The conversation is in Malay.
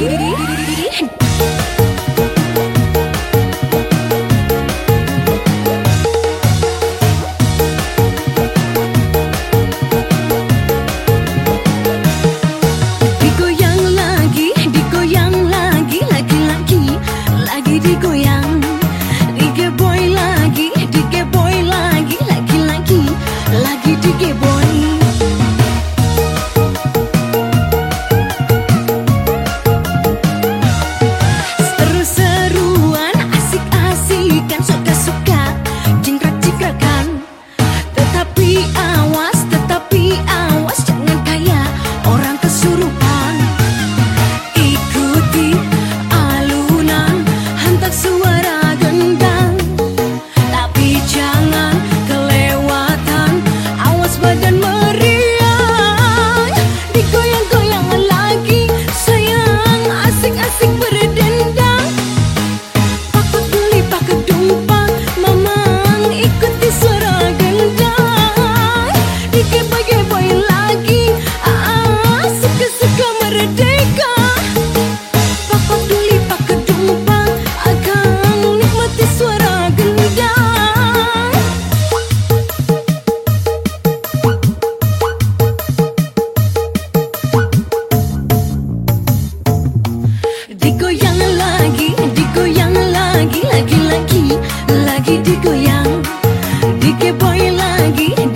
Digoyang lagi, digoyang lagi, laki-laki lagi digoyang. Lagi lagi